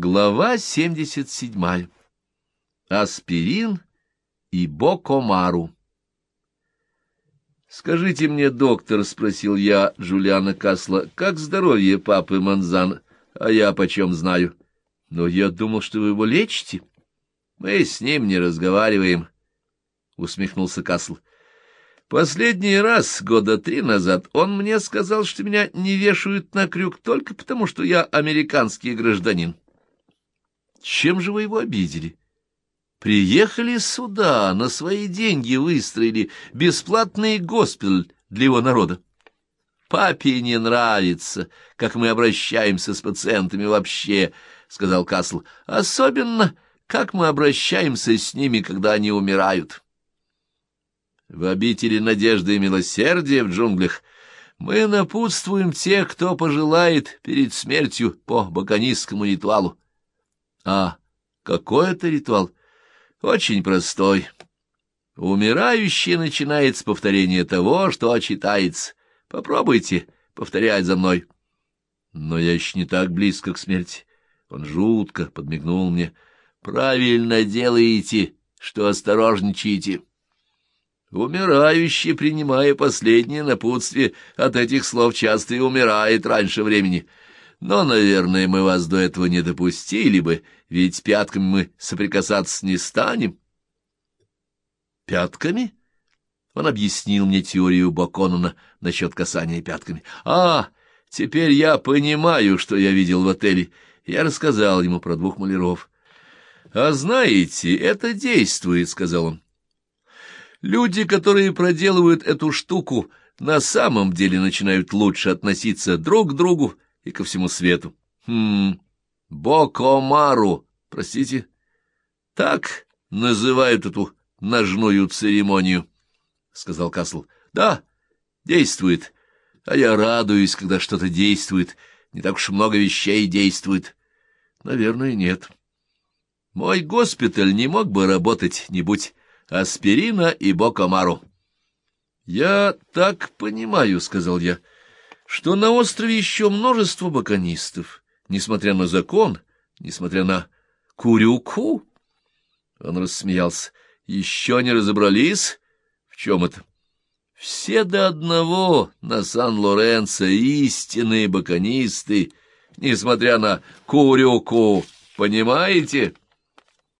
Глава 77. Аспирин и Бокомару. «Скажите мне, доктор, — спросил я Джулиана Касла, — как здоровье папы Манзан? А я почем знаю? Но я думал, что вы его лечите. Мы с ним не разговариваем, — усмехнулся Касл. Последний раз, года три назад, он мне сказал, что меня не вешают на крюк только потому, что я американский гражданин. Чем же вы его обидели? Приехали сюда, на свои деньги выстроили бесплатный госпиталь для его народа. Папе не нравится, как мы обращаемся с пациентами вообще, — сказал Касл. Особенно, как мы обращаемся с ними, когда они умирают. В обители надежды и милосердия в джунглях мы напутствуем тех, кто пожелает перед смертью по баканистскому ритуалу. А какой это ритуал? Очень простой. Умирающий начинает с повторения того, что читается. Попробуйте повторять за мной. Но я еще не так близко к смерти. Он жутко подмигнул мне. Правильно делаете, что осторожничаете. Умирающий, принимая последнее напутствие, от этих слов часто и умирает раньше времени — но, наверное, мы вас до этого не допустили бы, ведь пятками мы соприкасаться не станем. Пятками? Он объяснил мне теорию Баконона насчет касания пятками. А, теперь я понимаю, что я видел в отеле. Я рассказал ему про двух маляров. А знаете, это действует, — сказал он. Люди, которые проделывают эту штуку, на самом деле начинают лучше относиться друг к другу, и ко всему свету. Хм, Бокомару, простите, так называют эту ножную церемонию, — сказал Касл. Да, действует, а я радуюсь, когда что-то действует. Не так уж много вещей действует. Наверное, нет. Мой госпиталь не мог бы работать, не будь аспирина и Бокомару. — Я так понимаю, — сказал я, — что на острове еще множество баконистов, несмотря на закон, несмотря на курюку. Он рассмеялся. Еще не разобрались? В чем это? Все до одного на Сан-Лоренцо истинные баконисты, несмотря на курюку, понимаете? —